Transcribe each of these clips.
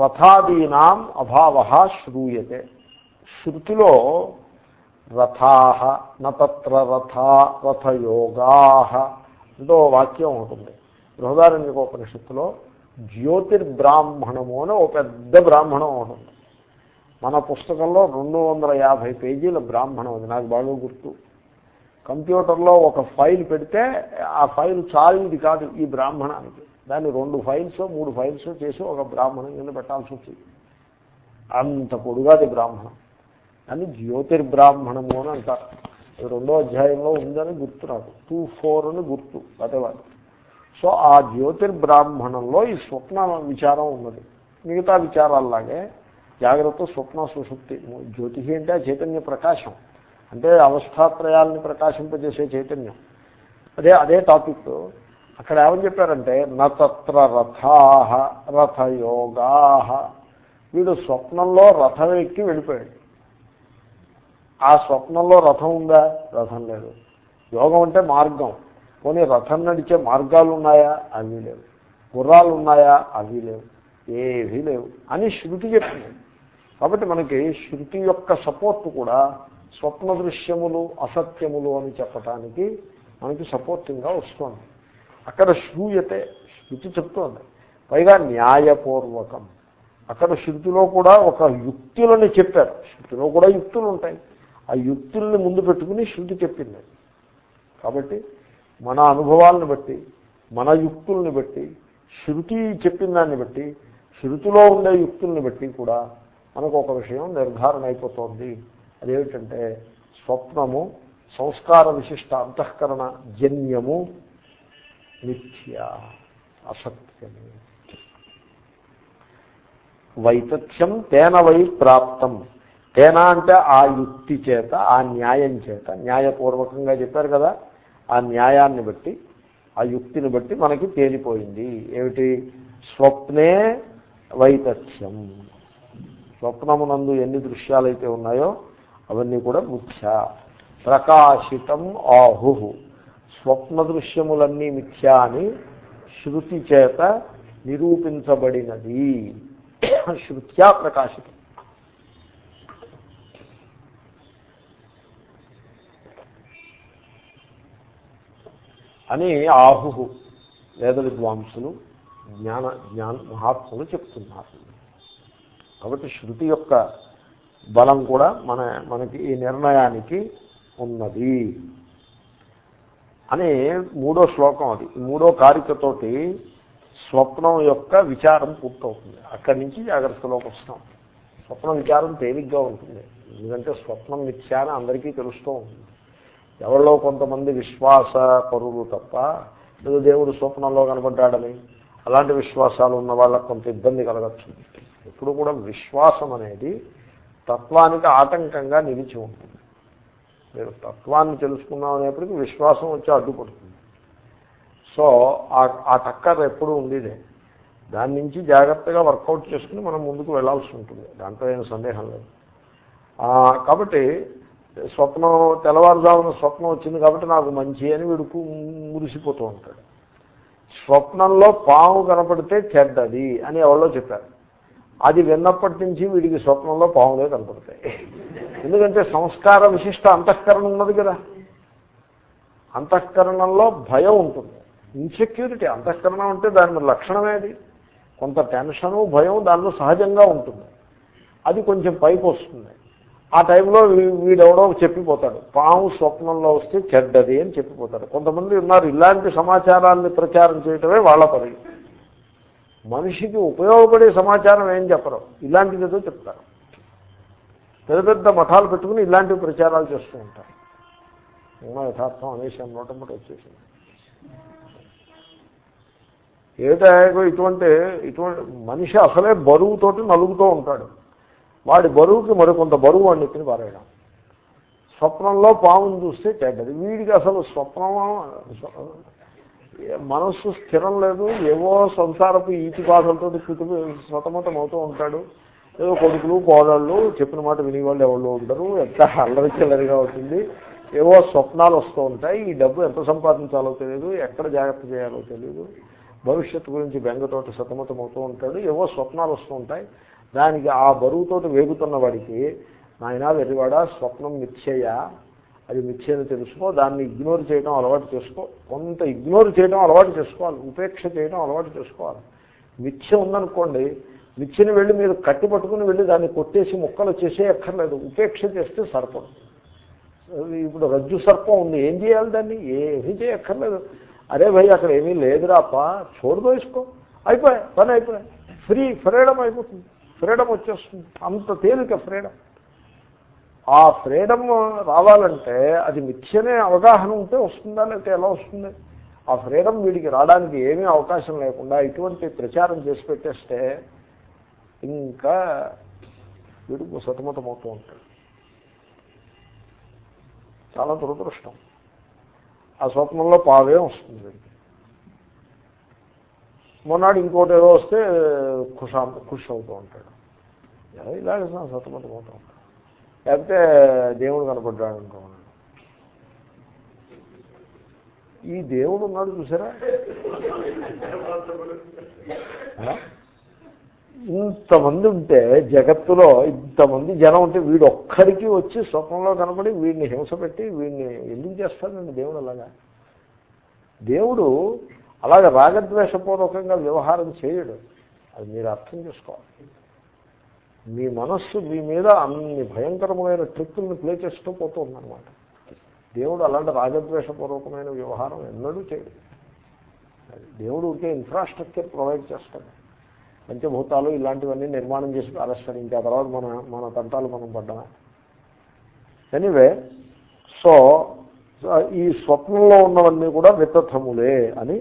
రథాదీనాం అభావ శ్రూయతే. శృతిలో రథా నత్ర రథ రథయోగా అంటూ వాక్యం ఉంటుంది. బృహదారణ్యకోపనిషత్తులో జ్యోతిర్బ్రాహ్మణము అని ఒక పెద్ద బ్రాహ్మణం ఉంటుంది మన పుస్తకంలో రెండు వందల యాభై పేజీల బ్రాహ్మణం అది నాకు బాగా గుర్తు. కంప్యూటర్లో ఒక ఫైల్ పెడితే ఆ ఫైల్ చాలింది కాదు ఈ బ్రాహ్మణానికి. దాన్ని రెండు ఫైల్స్ మూడు ఫైల్స్ చేసి ఒక బ్రాహ్మణం కింద పెట్టాల్సి వచ్చింది అంత పొడుగాది బ్రాహ్మణం. అని జ్యోతిర్బ్రాహ్మణము అని అంటారు. రెండో అధ్యాయంలో ఉందని గుర్తు నాకు. టూ ఫోర్ అని గుర్తు అదేవాడు సో ఆ జ్యోతిర్బ్రాహ్మణంలో ఈ స్వప్న విచారం ఉన్నది. మిగతా విచారాల్లాగే జాగ్రత్త స్వప్న సుశుక్తి జ్యోతిషి అంటే చైతన్య ప్రకాశం. అంటే అవస్థాత్రయాలని ప్రకాశింపజేసే చైతన్యం. అదే అదే టాపిక్. అక్కడ ఏమని చెప్పారంటే నత్ర రథా రథయోగా. వీడు స్వప్నంలో రథం ఎక్కి వెళ్ళిపోయాడు. ఆ స్వప్నంలో రథం ఉందా? రథం లేదు. యోగం అంటే మార్గం. పోనీ రథం నడిచే మార్గాలు ఉన్నాయా? అవి లేవు. గుర్రాలు ఉన్నాయా? అవి లేవు. ఏవీ లేవు అని శృతి చెప్పింది. కాబట్టి మనకి శృతి యొక్క సపోర్ట్ కూడా స్వప్న దృశ్యములు అసత్యములు అని చెప్పటానికి మనకి సపోర్టింగ్గా వస్తుంది. అక్కడ శ్రూయతే శృతి చెప్తోంది. పైగా న్యాయపూర్వకం. అక్కడ శృతిలో కూడా ఒక యుక్తులని చెప్పారు. శృతిలో కూడా యుక్తులు ఉంటాయి ఆ యుక్తుల్ని ముందు పెట్టుకుని శృతి చెప్పింది. కాబట్టి మన అనుభవాలను బట్టి మన యుక్తుల్ని బట్టి శృతి చెప్పిన దాన్ని బట్టి శృతిలో ఉండే యుక్తుల్ని బట్టి కూడా మనకు ఒక విషయం నిర్ధారణ అయిపోతుంది. అదేమిటంటే స్వప్నము సంస్కార విశిష్ట అంతఃకరణ జన్యము మిథ్య అసత్యము. వైతథ్యం తేన వై ప్రాప్తం. తేన అంటే ఆ యుక్తి చేత ఆ న్యాయం చేత. న్యాయపూర్వకంగా చెప్పారు కదా ఆ న్యాయాన్ని బట్టి ఆ యుక్తిని బట్టి మనకి తేలిపోయింది. ఏమిటి? స్వప్నే వైతథ్యం. స్వప్నమునందు ఎన్ని దృశ్యాలైతే ఉన్నాయో అవన్నీ కూడా ముఖ్య. ప్రకాశితం ఆహు. స్వప్న దృశ్యములన్నీ మిథ్యా అని శృతి చేత నిరూపించబడినది. శృత్యా ప్రకాశితం. అని ఆహు వేద విద్వాంసులు జ్ఞాన జ్ఞాన మహాత్ములు చెప్తున్నారు. కాబట్టి శృతి యొక్క బలం కూడా మన మనకి ఈ నిర్ణయానికి ఉన్నది. అని మూడో శ్లోకం అది. మూడో కారికతోటి స్వప్నం యొక్క విచారం పూర్తవుతుంది. అక్కడి నుంచి జాగ్రత్తలోకి వస్తాం. స్వప్న విచారం తేలిగ్గా ఉంటుంది. ఎందుకంటే స్వప్నం మిథ్యా అని అందరికీ తెలుస్తూ ఉంటుంది. ఎవరిలో కొంతమంది విశ్వాస పరులు తప్ప ఏదో దేవుడు స్వప్నంలో కనబడ్డాడని అలాంటి విశ్వాసాలు ఉన్న వాళ్ళకు కొంత ఇబ్బంది కలగచ్చు. ఎప్పుడు కూడా విశ్వాసం అనేది తత్వానికి ఆటంకంగా నిలిచి ఉంటుంది. మీరు తత్వాన్ని తెలుసుకుందాం అనేప్పటికీ విశ్వాసం వచ్చి అడ్డుపడుతుంది. సో ఆ టక్కర్ ఎప్పుడు ఉండేదే. దాని నుంచి జాగ్రత్తగా వర్కౌట్ చేసుకుని మనం ముందుకు వెళ్ళాల్సి ఉంటుంది. దాంట్లో ఏం సందేహం లేదు. కాబట్టి స్వప్నం తెల్లవారుజామున స్వప్నం వచ్చింది కాబట్టి నాకు మంచి అని వీడు మురిసిపోతూ ఉంటాడు. స్వప్నంలో పాము కనపడితే చెడ్డది అని ఎవరో చెప్పారు. అది విన్నప్పటి నుంచి వీడికి స్వప్నంలో పాములే కనపడతాయి ఎందుకంటే సంస్కార విశిష్ట అంతఃకరణ ఉన్నది కదా. అంతఃకరణంలో భయం ఉంటుంది. ఇన్సెక్యూరిటీ అంతఃకరణం అంటే దాని లక్షణమేది కొంత టెన్షను భయం దానిలో సహజంగా ఉంటుంది. అది కొంచెం పైకి వస్తుంది. ఆ టైంలో వీడెవడో చెప్పిపోతాడు. పాము స్వప్నంలో వస్తే చెడ్డది అని చెప్పిపోతాడు. కొంతమంది ఉన్నారు ఇలాంటి సమాచారాన్ని ప్రచారం చేయటమే వాళ్ళ పని. మనిషికి ఉపయోగపడే సమాచారం ఏం చెప్పరు. ఇలాంటిది ఏదో చెప్తారు. పెద్ద పెద్ద మఠాలు పెట్టుకుని ఇలాంటివి ప్రచారాలు చేస్తూ ఉంటారు. ఉన్న యథార్థం అనేసి నోటమ్మట వచ్చేసింది. ఏటాయో ఇటువంటి ఇటువంటి మనిషి అసలే బరువుతోటి నలుగుతూ ఉంటాడు. వాడి బరువుకి మరికొంత బరువు వాడిని ఎత్తిని పారేయడం. స్వప్నంలో పాముని చూస్తే చెడ్డది. వీడికి అసలు స్వప్నం మనస్సు స్థిరం లేదు ఏవో సంసారపు ఈతి బాధలతో చుట్టూ సతమతం అవుతూ ఉంటాడు. ఏదో కొడుకులు కోడళ్ళు చెప్పిన మాట వినేవాళ్ళు ఎవరు ఉండరు ఎంత అల్లరి చిల్లరిగా అవుతుంది. ఏవో స్వప్నాలు వస్తూ ఉంటాయి. ఈ డబ్బు ఎంత సంపాదించాలో తెలియదు ఎక్కడ జాగ్రత్త చేయాలో తెలియదు. భవిష్యత్తు గురించి బెంగతోటి సతమతం అవుతూ ఉంటాడు. ఏవో స్వప్నాలు వస్తూ ఉంటాయి. దానికి ఆ బరువుతోటి వేగుతున్న వాడికి నాయన వెర్రివాడ స్వప్నం మిథ్యయ? అది మిథ్యని తెలుసుకో దాన్ని ఇగ్నోర్ చేయడం అలవాటు చేసుకో. కొంత ఇగ్నోర్ చేయడం అలవాటు చేసుకోవాలి. ఉపేక్ష చేయడం అలవాటు చేసుకోవాలి. మిథ్య ఉందనుకోండి మిథ్యని వెళ్ళి మీరు కట్టి పట్టుకుని వెళ్ళి దాన్ని కొట్టేసి ముక్కలు చేసే ఎక్కర్లేదు ఉపేక్ష చేస్తే సర్పం ఇప్పుడు రజ్జు సర్పం ఉంది. ఏం చేయాలి దాన్ని? ఏమీ చేయక్కర్లేదు. అరే భయ్ అక్కడ ఏమీ లేదురాప. చూడదో వేసుకో అయిపోయాయి. పని అయిపోయాయి. ఫ్రీ ఫ్రీడమ్ అయిపోతుంది. ఫ్రీడమ్ వచ్చేస్తుంది. అంత తేలిక ఫ్రీడమ్ ఆ ఫ్రీడమ్ రావాలంటే అది మిథ్యనే అవగాహన ఉంటే వస్తుందా లేకపోతే ఎలా వస్తుంది? ఆ ఫ్రీడమ్ వీడికి రావడానికి ఏమీ అవకాశం లేకుండా ఇటువంటి ప్రచారం చేసి పెట్టేస్తే ఇంకా వీడు సతమతమవుతూ ఉంటాడు. చాలా దురదృష్టం. ఆ స్వప్నంలో పావే వస్తుంది వీడికి. మొన్నాడు ఇంకోటి ఏదో వస్తే ఖుషా ఖుష్ అవుతూ ఉంటాడు. ఇలాగే సతమతమవుతూ ఉంటాడు. లేకపోతే దేవుడు కనపడ్డాడు అనుకోండి ఈ దేవుడు ఉన్నాడు చూసారా? ఇంతమంది ఉంటే జగత్తులో ఇంతమంది జనం ఉంటే వీడు ఒక్కడికి వచ్చి స్వప్నంలో కనపడి వీడిని హింస పెట్టి వీడిని ఎందుకు చేస్తాడండి దేవుడు అలాగా? దేవుడు అలాగ రాగద్వేషపూర్వకంగా వ్యవహారం చేయడు. అది మీరు అర్థం చేసుకోవాలి. మీ మనస్సు మీ మీద అన్ని భయంకరమైన ట్రిక్కుల్ని ప్లే చేస్తూ పోతూ ఉందన్నమాట. దేవుడు అలాంటి రాజద్వేషపూర్వకమైన వ్యవహారం ఎన్నడూ చేయడు. దేవుడు ఉంటే ఇన్ఫ్రాస్ట్రక్చర్ ప్రొవైడ్ చేస్తాడు. పంచభూతాలు ఇలాంటివన్నీ నిర్మాణం చేసి అరెస్టాడు ఇంకా తర్వాత మన మన తంటాలు మనం పడ్డమే ఎనీవే సో ఈ స్వప్నంలో ఉన్నవన్నీ కూడా వితథములే అని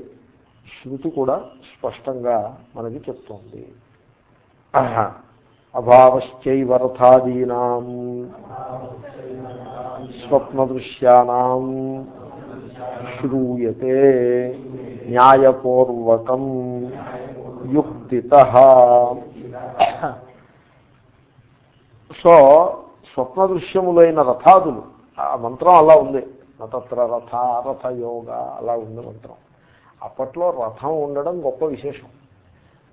శృతి కూడా స్పష్టంగా మనకి చెప్తోంది. అభావశ్చైవరథాదీనా స్వప్నదృశ్యానాం శ్రూయతే న్యాయపూర్వకం యుక్తిత సో స్వప్న దృశ్యములైన రథాదులు ఆ మంత్రం అలా ఉంది. నతత్ర రథ రథయోగ అలా ఉంది మంత్రం. అప్పట్లో రథం ఉండడం గొప్ప విశేషం.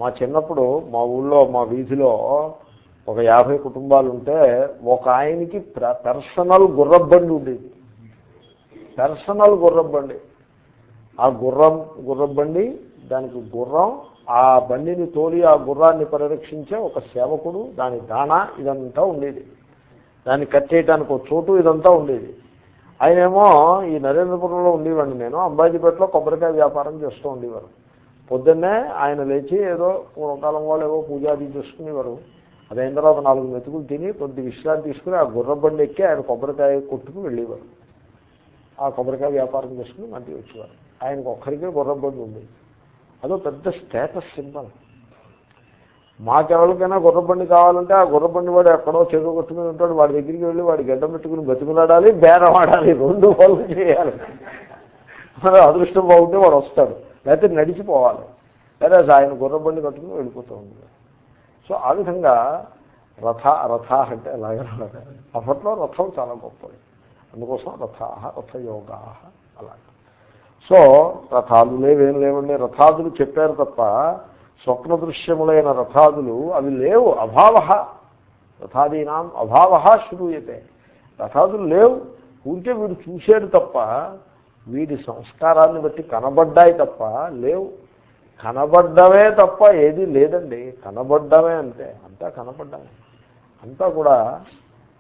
మా చిన్నప్పుడు మా ఊళ్ళో మా వీధిలో ఒక యాభై కుటుంబాలు ఉంటే ఒక ఆయనకి పర్సనల్ గుర్రబండి ఉండేది. పర్సనల్ గుర్రబండి. ఆ గుర్రం గుర్రబండి దానికి గుర్రం ఆ బండిని తోలి ఆ గుర్రాన్ని పరిరక్షించే ఒక సేవకుడు దాని దాణా ఇదంతా ఉండేది. దాన్ని కట్టేయటానికి ఒక చోటు ఇదంతా ఉండేది. ఆయనేమో ఈ నరేంద్రపురంలో ఉండేవాడిని నేను అంబాజీపేటలో కొబ్బరికాయ వ్యాపారం చేస్తూ ఉండేవారు. పొద్దున్నే ఆయన లేచి ఏదో పూర్వకాలం వాళ్ళు ఏవో పూజాది చేసుకునేవారు. అదైన తర్వాత నాలుగు మెతుకులు తిని కొద్ది విశ్రాంతి తీసుకుని ఆ గుర్రబండి ఎక్కి ఆయన కొబ్బరికాయ కొట్టుకు వెళ్ళేవారు. ఆ కొబ్బరికాయ వ్యాపారం చేసుకుని మంచి వచ్చేవారు. ఆయనకు ఒక్కరికే గుర్రబండి ఉండేది అదో పెద్ద స్టేటస్ సింబల్ మాకెవరికైనా గుర్రబండి కావాలంటే ఆ గుర్రబండి వాడు ఎక్కడో చెరువు కొట్టుకుని ఉంటాడు. వాడి దగ్గరికి వెళ్ళి వాడి గడ్డ పెట్టుకుని బతుకులాడాలి బేరం ఆడాలి రెండు పనులు చేయాలి. మన అదృష్టం బాగుంటే వాడు వస్తాడు. లేకపోతే నడిచిపోవాలి. లేదా ఆయన గుర్రబండి కట్టుకుని వెళ్ళిపోతూ ఉంటాడు. సో ఆ విధంగా రథ రథ అంటే అలాగే అప్పట్లో రథం చాలా గొప్పది. అందుకోసం రథాహ రథయోగా అలాగే. సో రథాలు లేవేం లేవండి. రథాదులు చెప్పారు తప్ప స్వప్న దృశ్యములైన రథాదులు అవి లేవు అభావ. రథాదీనాం అభావ శ్రూయతే. రథాదులు లేవు. ఊరికే వీడు చూశాడు తప్ప వీడి సంస్కారాన్ని బట్టి కనబడ్డాయి తప్ప లేవు. కనబడ్డమే తప్ప ఏది లేదండి. కనబడ్డమే అంతే. అంతా కనబడ్డమే. అంతా కూడా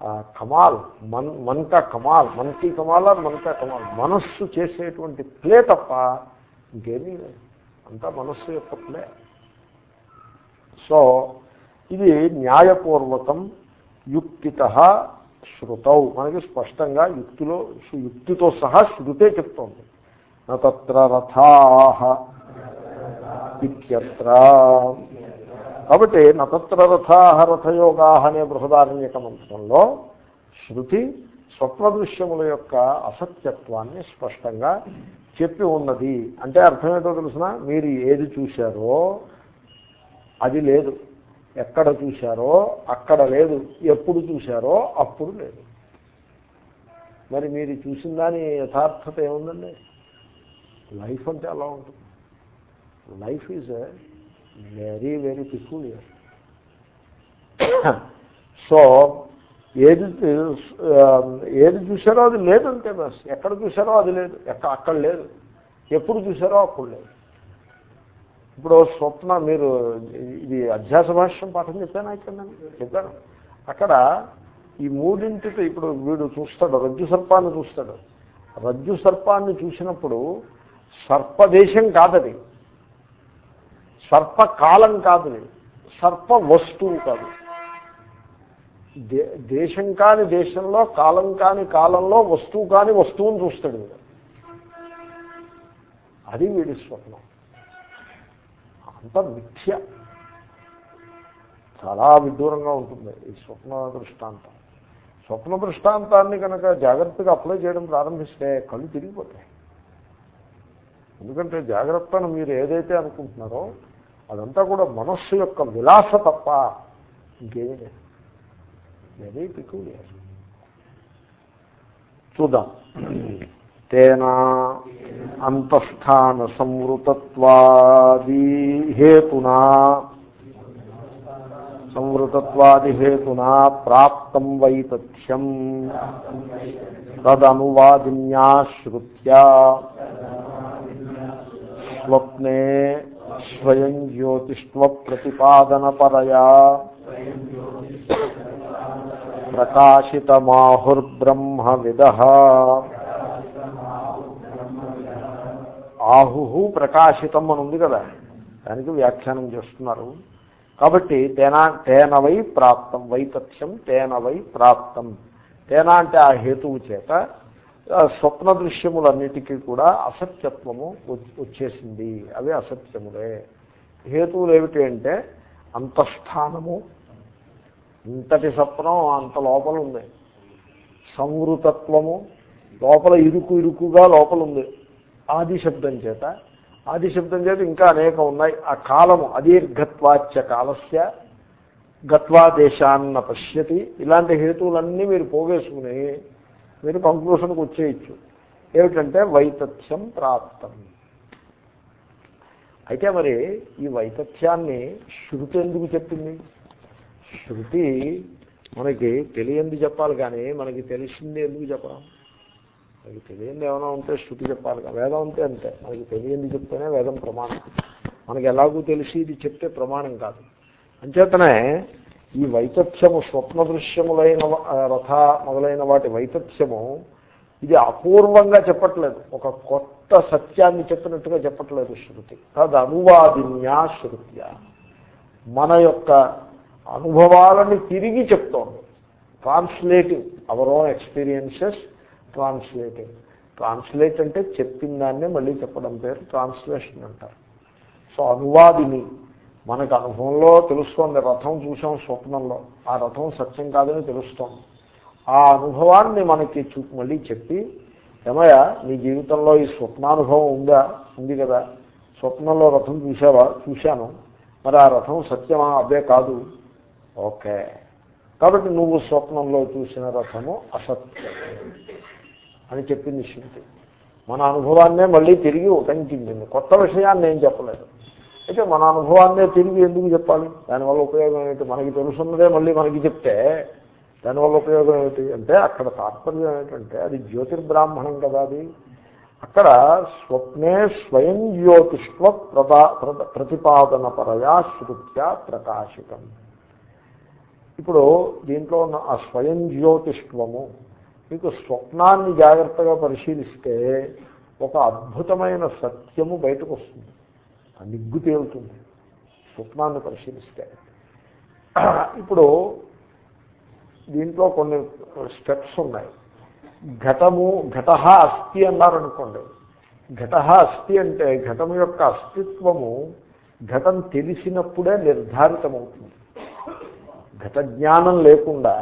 కమాల్ మన్ మన్క కమాల్ మన్కి కమాల్ మన్క కమాల్. మనస్సు చేసేటువంటి ప్లే తప్ప ఇంకేమీ లేదు. అంతా మనస్సు యొక్క ప్లే. సో ఇది న్యాయపూర్వకం యుక్తిత శృతౌ. మనకి స్పష్టంగా యుక్తిలో యుక్తితో సహా శృతే చెప్తోంది. నత్ర రథా ఇత్యత్ర కాబట్టి నతత్ర రథాహ రథయోగా అనే బృహదారణ్యక మంత్రంలో శృతి స్వప్నదృశ్యముల యొక్క అసత్యత్వాన్ని స్పష్టంగా చెప్పి ఉన్నది. అంటే అర్థమేటో తెలిసిన? మీరు ఏది చూశారో అది లేదు. ఎక్కడ చూశారో అక్కడ లేదు. ఎప్పుడు చూశారో అప్పుడు లేదు. మరి మీరు చూసిన దాని యథార్థత ఏముందండి? లైఫ్ అంటే అలా ఉంటుంది. Life is very very peculiar so ఏది um, ఏది చూసారో అది లేదంటే బస్ ఎక్కడ చూసారో అది లేదు. ఎక్కడ అక్కడ లేదు. ఎప్పుడు చూసారో అప్పుడు లేదు. ఇప్పుడు స్వప్న మీరు ఇది అధ్యాస భాష్యం పాఠం చెప్పాను ఇక్కడ నేను? చెప్పాను. అక్కడ ఈ మూడింటితో ఇప్పుడు వీడు చూస్తాడు రజ్జు సర్పాన్ని చూస్తాడు. రజ్జు సర్పాన్ని చూసినప్పుడు సర్పదేశం కాదది. సర్పకాలం కాదు సర్ప వస్తువు కాదు. దేశం కాని దేశంలో కాలం కాని కాలంలో వస్తువు కాని వస్తువుని చూస్తాడు వీడు. అది వీడి స్వప్నం. అంత మిథ్య. చాలా విడ్డూరంగా ఉంటుంది ఈ స్వప్న దృష్టాంతం. స్వప్న దృష్టాంతాన్ని కనుక జాగ్రత్తగా అప్లై చేయడం ప్రారంభిస్తే కళ్ళు తిరిగిపోతాయి. ఎందుకంటే జాగ్రత్తను మీరు ఏదైతే అనుకుంటున్నారో అదంతా కూడా మనస్సు యొక్క విలాస తప్ప ఇంకేమీ లేదు. వెరీ పిక్యులియర్ చూద్దాం. తేనా అంతఃస్థాన సంవృతత్వాది హేతునా. సంవృతత్వాది హేతునా ప్రాప్తం వైతథ్యం. తదనువాదిన్యాశ్రుత్యా. స్వప్నే స్వయం జ్యోతిష్వ ప్రతిపాదనపరయా ప్రకాశితమాహుర్బ్రహ్మ విద ఆహు ప్రకాశితం అని ఉంది కదా. దానికి వ్యాఖ్యానం చేస్తున్నారు. కాబట్టి తేనా తేనవై ప్రాప్తం వైతథ్యం తేనవై ప్రాప్తం. తేనా అంటే ఆ హేతువు చేత స్వప్న దృశ్యములన్నిటికీ కూడా అసత్యత్వము వచ్చేసింది. అవి అసత్యములే. హేతువులు ఏమిటి అంటే అంతఃస్థానము. ఇంతటి స్వప్నం అంత లోపల ఉంది సంవృతత్వము. లోపల ఇరుకు ఇరుకుగా లోపల ఉంది ఆది శబ్దం చేత. ఆది శబ్దం చేత ఇంకా అనేక ఉన్నాయి. ఆ కాలము అదీర్ఘత్వాచ్య కాలస్య గత్వాదేశాన్న పశ్యతి ఇలాంటి హేతువులన్నీ మీరు పోగేసుకుని మీరు కంక్లూషన్కి వచ్చేయచ్చు. ఏమిటంటే వైతథ్యం ప్రాప్తం. అయితే మరి ఈ వైతథ్యాన్ని శృతి ఎందుకు చెప్పింది? శృతి మనకి తెలియంది చెప్పాలి కానీ మనకి తెలిసింది ఎందుకు చెప్పడం మనకి తెలియంది ఏమైనా ఉంటే శృతి చెప్పాలి కానీ వేదం ఉంటే అంతే. మనకి తెలియంది చెప్తేనే వేదం ప్రమాణం. మనకి ఎలాగూ తెలిసి ఇది చెప్తే ప్రమాణం కాదు. అంచేతనే ఈ వైతథ్యము స్వప్న దృశ్యములైన రథ మొదలైన వాటి వైతథ్యము ఇది అపూర్వంగా చెప్పట్లేదు. ఒక కొత్త సత్యాన్ని చెప్పినట్టుగా చెప్పట్లేదు శృతి. తద్ అనువాదిన్యా శృత్య. మన యొక్క అనుభవాలని తిరిగి చెప్తోంది. Translative our own experiences translating translate అంటే చెప్పిన దాన్నే మళ్ళీ చెప్పడం పేరు ట్రాన్స్లేషన్ అంటారు. సో అనువాదిని మనకు అనుభవంలో తెలుస్తోంది రథం చూసాం స్వప్నంలో. ఆ రథం సత్యం కాదని తెలుస్తోంది ఆ అనుభవాన్ని మనకి చూ మళ్ళీ చెప్పి ఏమయ్య నీ జీవితంలో ఈ స్వప్నానుభవం ఉందా? ఉంది కదా. స్వప్నంలో రథం చూసావా చూశాను. మరి ఆ రథం సత్యమా? అబ్బే కాదు. ఓకే. కాబట్టి నువ్వు స్వప్నంలో చూసిన రథము అసత్యం అని చెప్పింది శృతి మన అనుభవాన్నే మళ్ళీ తిరిగి ఉటంకించింది. కొత్త విషయాన్ని ఏం చెప్పలేదు. అయితే మన అనుభవాన్నే తిరిగి ఎందుకు చెప్పాలి? దానివల్ల ఉపయోగం ఏమిటి? మనకి తెలుసున్నదే మళ్ళీ మనకి చెప్తే దానివల్ల ఉపయోగం ఏమిటి అంటే అక్కడ తాత్పర్యం ఏంటంటే అది జ్యోతిర్బ్రాహ్మణం కదా అది. అక్కడ స్వప్నే స్వయం జ్యోతిష్వ ప్రదా ప్రతిపాదన పరయా శృత్యా ప్రకాశితం. ఇప్పుడు దీంట్లో ఉన్న ఆ స్వయం జ్యోతిష్వము మీకు స్వప్నాన్ని జాగ్రత్తగా పరిశీలిస్తే ఒక అద్భుతమైన సత్యము బయటకు వస్తుంది. ఆ నిగ్గు తేలుతుంది. స్వప్నాన్ని పరిశీలిస్తే. ఇప్పుడు దీంట్లో కొన్ని స్టెప్స్ ఉన్నాయి. ఘటము ఘట అస్థి అన్నారనుకోండి. ఘట అస్థి అంటే ఘటము యొక్క అస్తిత్వము ఘటం తెలిసినప్పుడే నిర్ధారితమవుతుంది. ఘట జ్ఞానం లేకుండా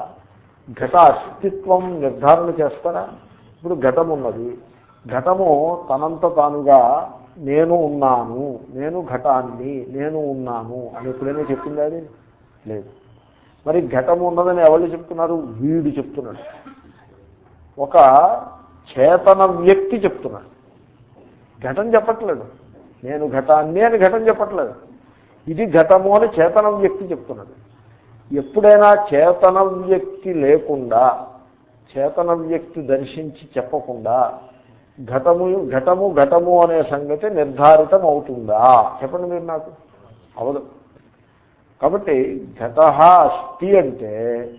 ఘట అస్తిత్వం నిర్ధారణ చేస్తారా? ఇప్పుడు ఘటం ఉన్నది ఘటము తనంత తానుగా నేను ఉన్నాను నేను ఘటాన్ని నేను ఉన్నాను అని ఎప్పుడైనా చెప్పింది అది? లేదు. మరి ఘటం ఉన్నదని ఎవరు చెప్తున్నారు? వీడు చెప్తున్నాడు. ఒక చేతన వ్యక్తి చెప్తున్నాడు. ఘటం చెప్పట్లేదు. నేను ఘటాన్ని అని ఘటం చెప్పట్లేదు. ఇది ఘటము అని చేతన వ్యక్తి చెప్తున్నాడు. ఎప్పుడైనా చేతన వ్యక్తి లేకుండా చేతన వ్యక్తి దర్శించి చెప్పకుండా ఘటము ఘటము ఘటము అనే సంగతి నిర్ధారితం అవుతుందా చెప్పండి మీరు నాకు. అవదు. కాబట్టి ఘట అస్థి అంటే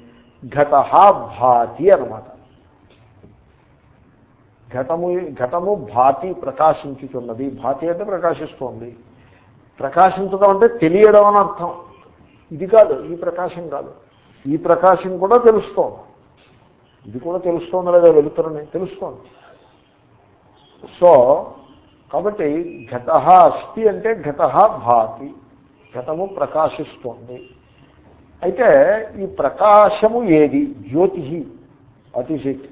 ఘట భాతి అనమాట ఘటము ఘటము భాతి ప్రకాశించుతున్నది భాతి అంటే ప్రకాశిస్తోంది. ప్రకాశించడం అంటే తెలియడం అని అర్థం. ఇది కాదు ఈ ప్రకాశం కాదు. ఈ ప్రకాశం కూడా తెలుస్తోంది. ఇది కూడా తెలుస్తోంది లేదా వెళుతురని తెలుస్తోంది. సో కాబట్టి ఘట అస్థి అంటే ఘట భాతి. ఘటము ప్రకాశిస్తోంది. అయితే ఈ ప్రకాశము ఏది? జ్యోతి వాట్ ఇట్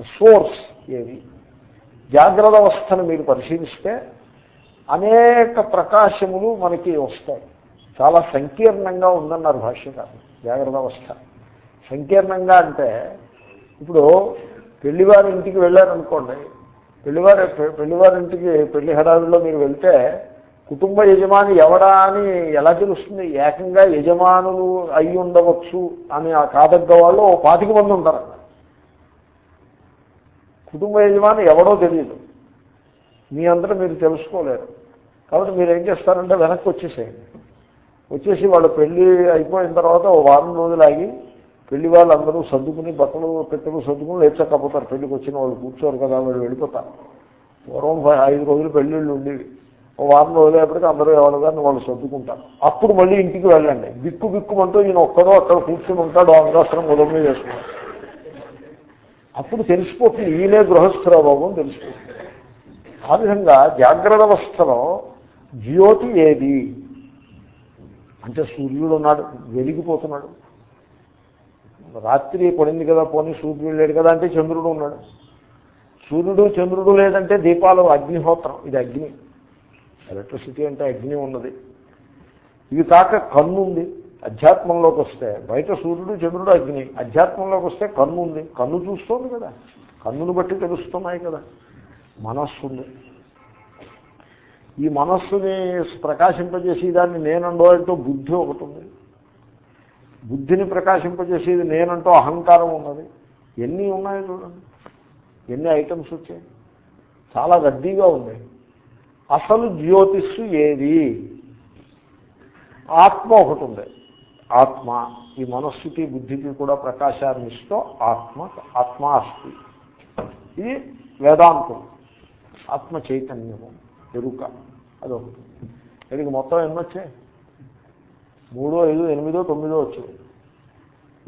సోర్స్ ఏది? జాగ్రత్త అవస్థను మీరు పరిశీలిస్తే అనేక ప్రకాశములు మనకి వస్తాయి. చాలా సంకీర్ణంగా ఉందన్నారు భాష్యకారు జాగ్రత్త అవస్థ. సంకీర్ణంగా అంటే ఇప్పుడు పెళ్ళివారి ఇంటికి వెళ్ళారనుకోండి పెళ్ళివారి పెళ్ళివారింటికి పెళ్ళి హడావిలో మీరు వెళ్తే కుటుంబ యజమాని ఎవడా అని ఎలా తెలుస్తుంది? ఏకంగా యజమానులు అయి ఉండవచ్చు అని ఆ కాదగ్గ వాళ్ళు ఓ పాతిక మంది ఉంటారు. కుటుంబ యజమాని ఎవడో తెలియదు. మీ అందరూ మీరు తెలుసుకోలేరు. కాబట్టి మీరు ఏం చేస్తారంటే వెనక్కి వచ్చేసేయండి. వచ్చేసి వాళ్ళు పెళ్ళి అయిపోయిన తర్వాత ఓ వారం రోజులు ఆగి పెళ్ళి వాళ్ళు అందరూ సర్దుకుని బట్టలు పెట్టలు సర్దుకుని లేచకపోతారు. పెళ్ళికి వచ్చిన వాళ్ళు కూర్చోరు కదా వాళ్ళు వెళ్ళిపోతారు. పూర్వం ఐదు రోజులు పెళ్ళిళ్ళు ఉండేవి. ఓ వారం రోజులైనప్పటికీ అందరూ ఎవరు కానీ వాళ్ళు సర్దుకుంటారు. అప్పుడు మళ్ళీ ఇంటికి వెళ్ళండి. బిక్కు బిక్కుమంటూ ఈయన ఒక్కడో అక్కడ కూర్చుని ఉంటాడు అంగాస్త్రం మొదలు చేసుకున్నాడు అప్పుడు తెలిసిపోతుంది ఈయనే గృహస్థరాభావం తెలిసిపోతుంది. ఆ విధంగా జాగ్రత్త అవస్థలో జ్యోతి ఏది? అంటే సూర్యుడు ఉన్నాడు వెలిగిపోతున్నాడు. రాత్రి పడింది కదా పోనీ సూర్యుడు లేడు కదా అంటే చంద్రుడు ఉన్నాడు. సూర్యుడు చంద్రుడు లేదంటే దీపాలు అగ్నిహోత్రం. ఇది అగ్ని. ఎలక్ట్రిసిటీ అంటే అగ్ని ఉన్నది. ఇవి కాక కన్ను ఉంది అధ్యాత్మంలోకి వస్తే. బయట సూర్యుడు చంద్రుడు అగ్ని. అధ్యాత్మంలోకి వస్తే కన్ను ఉంది. కన్ను చూస్తోంది కదా. కన్నును బట్టి తెలుస్తున్నాయి కదా. మనస్సు ఉంది. ఈ మనస్సుని ప్రకాశింపజేసి దాన్ని నేనంటూ బుద్ధి ఒకటి ఉంది. బుద్ధిని ప్రకాశింపజేసేది నేనంటూ అహంకారం ఉన్నది. ఎన్ని ఉన్నాయి చూడండి. ఎన్ని ఐటమ్స్ వచ్చాయి. చాలా రద్దీగా ఉంది అసలు జ్యోతిస్సు ఏది? ఆత్మ ఒకటి ఉంది. ఆత్మ ఈ మనస్సుకి బుద్ధికి కూడా ప్రకాశాన్ని ఇస్తూ ఆత్మ ఆత్మ అస్తి. ఇది వేదాంతం. ఆత్మ చైతన్యము ఎరుక. అదొకటి. దీనికి మొత్తం ఎన్నొచ్చాయి మూడో ఐదు ఎనిమిదో తొమ్మిదో వచ్చింది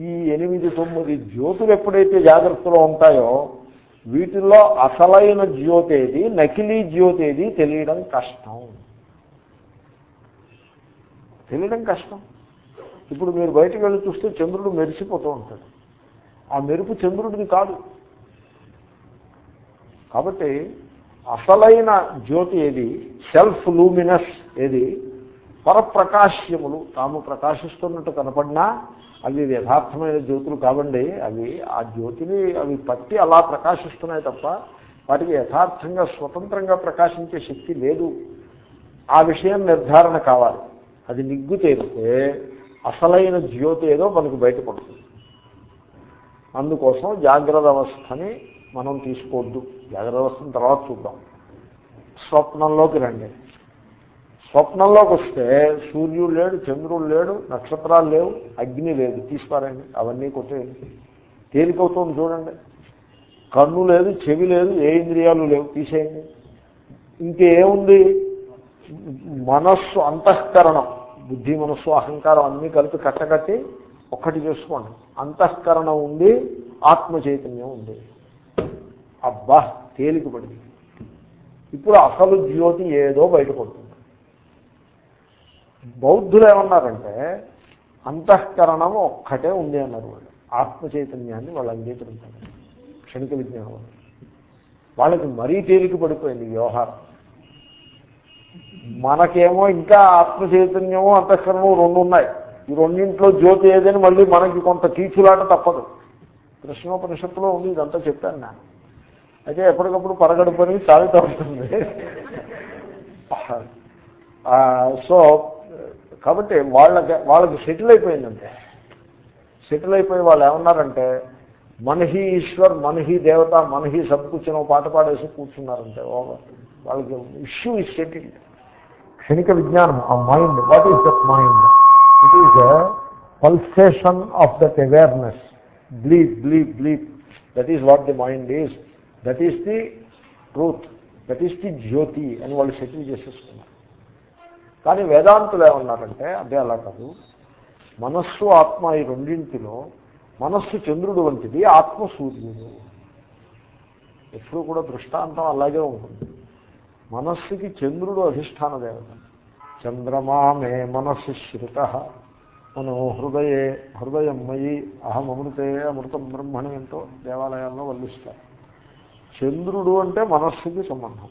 ఈ ఎనిమిది తొమ్మిది జ్యోతులు ఎప్పుడైతే జాగ్రత్తలో ఉంటాయో వీటిల్లో అసలైన జ్యోతేది నకిలీ జ్యోతేది తెలియడం కష్టం. తెలియడం కష్టం. ఇప్పుడు మీరు బయటకు వెళ్ళి చూస్తే చంద్రుడు మెరిసిపోతూ ఉంటాడు. ఆ మెరుపు చంద్రుడిది కాదు. కాబట్టి అసలైన జ్యోతి ఏది? సెల్ఫ్ లూమినస్ ఏది? పరప్రకాశ్యములు. తాము ప్రకాశిస్తున్నట్టు కనపడినా అవి యథార్థమైన జ్యోతులు కావండి. అవి ఆ జ్యోతిని అవి పట్టి అలా ప్రకాశిస్తున్నాయి తప్ప వాటికి యథార్థంగా స్వతంత్రంగా ప్రకాశించే శక్తి లేదు. ఆ విషయం నిర్ధారణ కావాలి. అది నిగ్గు తేలితే అసలైన జ్యోతి ఏదో మనకు బయటపడుతుంది. అందుకోసం జాగ్రత్త అవస్థని మనం తీసుకోవద్దు. జాగ్రత్త అవస్థను తర్వాత చూద్దాం. స్వప్నంలోకి రండి. స్వప్నంలోకి వస్తే సూర్యుడు లేడు చంద్రుడు లేడు నక్షత్రాలు లేవు అగ్ని లేదు. తీసుకురండి అవన్నీ కొట్టేయండి. తేలికవుతుంది చూడండి. కన్ను లేదు చెవి లేదు ఏ ఇంద్రియాలు లేవు. తీసేయండి. ఇంకేముంది? మనస్సు అంతఃకరణం. బుద్ధి మనస్సు అహంకారం అన్నీ కలిపి కట్టకట్టి ఒక్కటి చేసుకోండి. అంతఃకరణం ఉంది ఆత్మ చైతన్యం ఉంది. అబ్బా తేలిక పడింది ఇప్పుడు అసలు జ్యోతి ఏదో బయటపడుతుంది. బౌద్ధులు ఏమన్నారంటే అంతఃకరణం ఒక్కటే ఉంది అన్నారు వాళ్ళు. ఆత్మ చైతన్యాన్ని వాళ్ళు అంగీకరించారు. క్షణిక విజ్ఞానం. వాళ్ళకి మరీ తేలిక పడిపోయింది వ్యవహారం. మనకేమో ఇంకా ఆత్మ చైతన్యము అంతఃకరణము రెండు ఉన్నాయి. ఈ రెండింట్లో జ్యోతి ఏదని మళ్ళీ మనకి కొంత తీర్చులాట తప్పదు. కృష్ణోపనిషత్తులో ఉంది ఇదంతా చెప్పాను నేను. అయితే ఎప్పటికప్పుడు పరగడుపని సాగుతూ ఉంటుంది. సో కాబట్టి వాళ్ళకి వాళ్ళకి సెటిల్ అయిపోయిందంటే. సెటిల్ అయిపోయి వాళ్ళు ఏమన్నారంటే మనహి ఈశ్వర్ మనహి దేవత మనహి సబ్కూర్చుని ఒక పాట పాడేసి కూర్చున్నారంటే వాళ్ళకి ఇష్యూ ఇస్ సెటిల్డ్ క్షణిక విజ్ఞానం ఆ mind what is that mind it is pulsation of that awareness bleep bleep bleep that is what the mind is that is the truth that is the jyoti అని వాళ్ళు settle చేసేసుకున్నారు. కానీ వేదాంతులు ఏమన్నారంటే అదే అలా కాదు. మనస్సు ఆత్మ ఈ రెండింటిలో మనస్సు చంద్రుడు వంటిది ఆత్మ సూర్యుడు. ఎప్పుడు కూడా దృష్టాంతం అలాగే ఉంటుంది. మనస్సుకి చంద్రుడు అధిష్టాన దేవత. చంద్రమా మే మనస్సు శ్రుత మనం హృదయే హృదయమ్మయి అహం అమృతే అమృతం బ్రహ్మణి ఎంతో దేవాలయాల్లో వల్లిస్తారు. చంద్రుడు అంటే మనస్సుకి సంబంధం.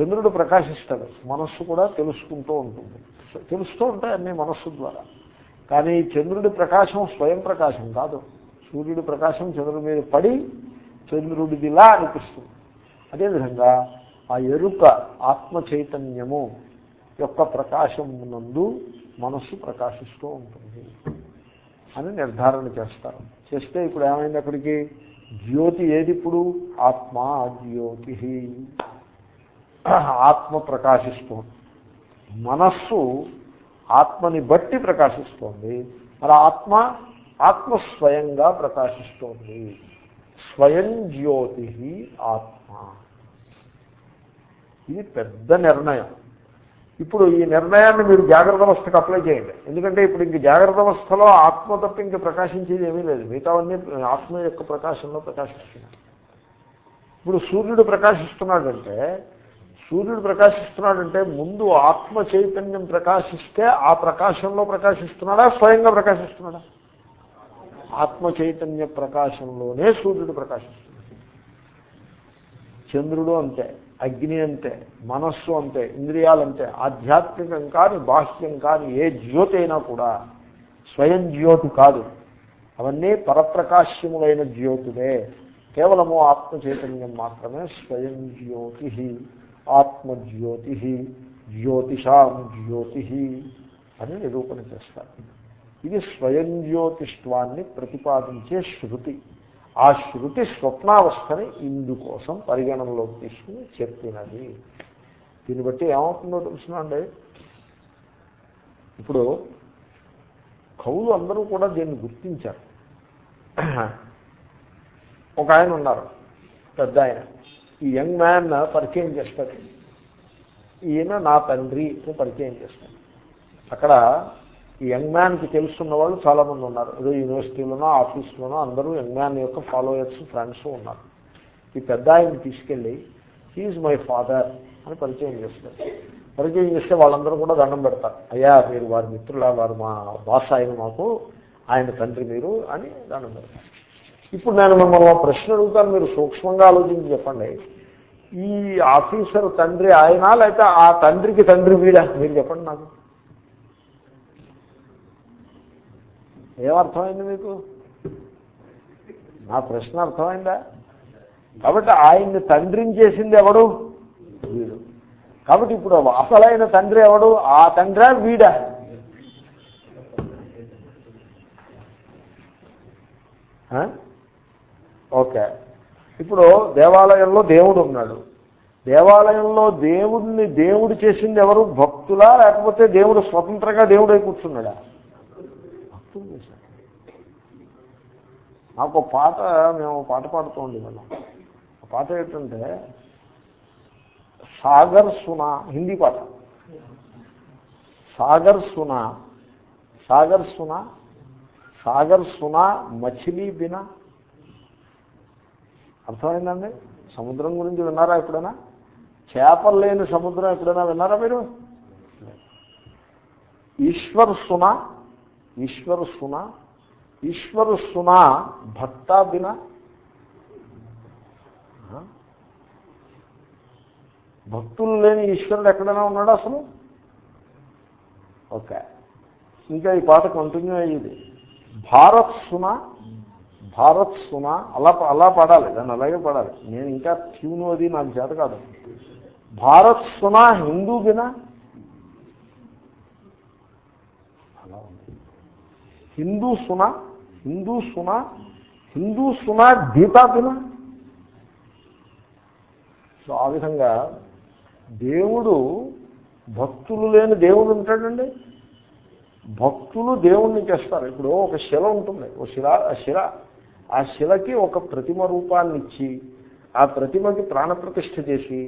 చంద్రుడు ప్రకాశిస్తాడు. మనస్సు కూడా తెలుసుకుంటూ ఉంటుంది. తెలుస్తూ ఉంటాయి అన్ని మనస్సు ద్వారా. కానీ చంద్రుడి ప్రకాశం స్వయం ప్రకాశం కాదు. సూర్యుడి ప్రకాశం చంద్రుడి మీద పడి చంద్రుడిదిలా అనిపిస్తుంది. అదేవిధంగా ఆ ఎరుక ఆత్మ చైతన్యము యొక్క ప్రకాశం నందు మనస్సు ప్రకాశిస్తూ ఉంటుంది అని నిర్ధారణ చేస్తారు. చేస్తే ఇప్పుడు ఏమైంది అక్కడికి? జ్యోతి ఏది ఇప్పుడు? ఆత్మా జ్యోతి. ఆత్మ ప్రకాశిస్తోంది మనస్సు ఆత్మని బట్టి ప్రకాశిస్తోంది. మరి ఆత్మ ఆత్మ స్వయంగా ప్రకాశిస్తోంది. స్వయం జ్యోతి ఆత్మ. ఇది పెద్ద నిర్ణయం. ఇప్పుడు ఈ నిర్ణయాన్ని మీరు జాగ్రత్త అవస్థకు అప్లై చేయండి. ఎందుకంటే ఇప్పుడు ఇంక జాగ్రత్త అవస్థలో ఆత్మ తప్ప ఇంక ప్రకాశించేది ఏమీ లేదు. మిగతావన్నీ ఆత్మ యొక్క ప్రకాశంలో ప్రకాశిస్తున్నాయి. ఇప్పుడు సూర్యుడు ప్రకాశిస్తున్నాడంటే సూర్యుడు ప్రకాశిస్తున్నాడంటే ముందు ఆత్మ చైతన్యం ప్రకాశిస్తే ఆ ప్రకాశంలో ప్రకాశిస్తున్నాడా? స్వయంగా ప్రకాశిస్తున్నాడా? ఆత్మ చైతన్య ప్రకాశంలోనే సూర్యుడు ప్రకాశిస్తున్నాడు. చంద్రుడు అంతే అగ్ని అంతే మనస్సు అంతే ఇంద్రియాలంతే ఆధ్యాత్మికం కాని బాహ్యం కానీ ఏ జ్యోతి అయినా కూడా స్వయం జ్యోతి కాదు. అవన్నీ పరప్రకాశ్యములైన జ్యోతులే. కేవలము ఆత్మ చైతన్యం మాత్రమే స్వయం జ్యోతి ఆత్మజ్యోతి జ్యోతిషాం జ్యోతి అని నిరూపణ చేస్తారు ఇది స్వయం జ్యోతిష్వాన్ని ప్రతిపాదించే శృతి. ఆ శృతి స్వప్నావస్థని ఇందుకోసం పరిగణనలోకి తీసుకుని చెప్పినది. దీన్ని బట్టి ఏమవుతుందో తెలుసునండి? ఇప్పుడు కవులు అందరూ కూడా దీన్ని గుర్తించారు. ఒక ఆయన ఉన్నారు పెద్ద ఆయన ఈ యంగ్ మ్యాన్ పరిచయం చేస్తాడు. ఈయన నా తండ్రి పరిచయం చేస్తాడు. అక్కడ ఈ యంగ్ మ్యాన్కి తెలుసున్న వాళ్ళు చాలామంది ఉన్నారు. ఏదో యూనివర్సిటీలోనో ఆఫీస్లోనో అందరూ యంగ్ మ్యాన్ యొక్క ఫాలోయర్స్ ఫ్రెండ్స్ ఉన్నారు. ఈ పెద్ద ఆయన్ని తీసుకెళ్ళి హీఈ్ మై ఫాదర్ అని పరిచయం చేస్తారు పరిచయం చేస్తే వాళ్ళందరూ కూడా దండం పెడతారు. అయ్యా మీరు వారి మిత్రుల వారు మా బాస్ ఆయన మాకు ఆయన తండ్రి మీరు అని దండం పెడతారు. ఇప్పుడు నేను మిమ్మల్ని ప్రశ్న అడుగుతాను మీరు సూక్ష్మంగా ఆలోచించి చెప్పండి. ఈ ఆఫీసర్ తండ్రి ఆయన లేకపోతే ఆ తండ్రికి తండ్రి వీడా? మీరు చెప్పండి నాకు. ఏమర్థమైంది మీకు? నా ప్రశ్న అర్థమైందా? కాబట్టి ఆయన్ని తండ్రిని చేసింది ఎవడు? వీడు. కాబట్టి ఇప్పుడు అసలైన తండ్రి ఎవడు? ఆ తండ్రి వీడా? ఓకే. ఇప్పుడు దేవాలయంలో దేవుడు ఉన్నాడు. దేవాలయంలో దేవుడిని దేవుడు చేసింది ఎవరు? భక్తులా? లేకపోతే దేవుడు స్వతంత్రంగా దేవుడై కూర్చున్నాడా? భక్తులు చేశాడు. నాకు పాట మేము పాట పాడుతూ ఉండేవాళ్ళం. ఆ పాట ఏంటంటే సాగర్ సునా హిందీ పాట. సాగర్ సునా సాగర్ సునా సాగర్ సునా మచిలీ బినా అర్థమైందండి? సముద్రం గురించి విన్నారా ఎప్పుడైనా? చేపలు లేని సముద్రం ఎప్పుడైనా విన్నారా మీరు? ఈశ్వర్ సునా ఈశ్వర్ సునా ఈశ్వర్ సునా భక్త బిన భక్తులు లేని ఈశ్వరుడు ఎక్కడైనా ఉన్నాడు అసలు? ఓకే. ఇంకా ఈ పాట కంటిన్యూ అయ్యేది. భారత్ సునా భారత్ సునా అలా అలా పాడాలి దాన్ని అలాగే పాడాలి. నేను ఇంకా ట్యూన్ అది నాకు చేత కాదు. భారత్ సునా హిందూ వినా అలా ఉంది. హిందూ సునా హిందూ సునా హిందూ సునా గీతా వినా సో ఆ విధంగా దేవుడు భక్తులు లేని దేవుడు ఉంటాడండి. భక్తులు దేవుణ్ణి చేస్తారు. ఇప్పుడు ఒక శిల ఉంటుంది. ఒక శిల శిల ఆ శిలకి ఒక ప్రతిమ రూపాన్ని ఇచ్చి ఆ ప్రతిమకి ప్రాణప్రతిష్ఠ చేసి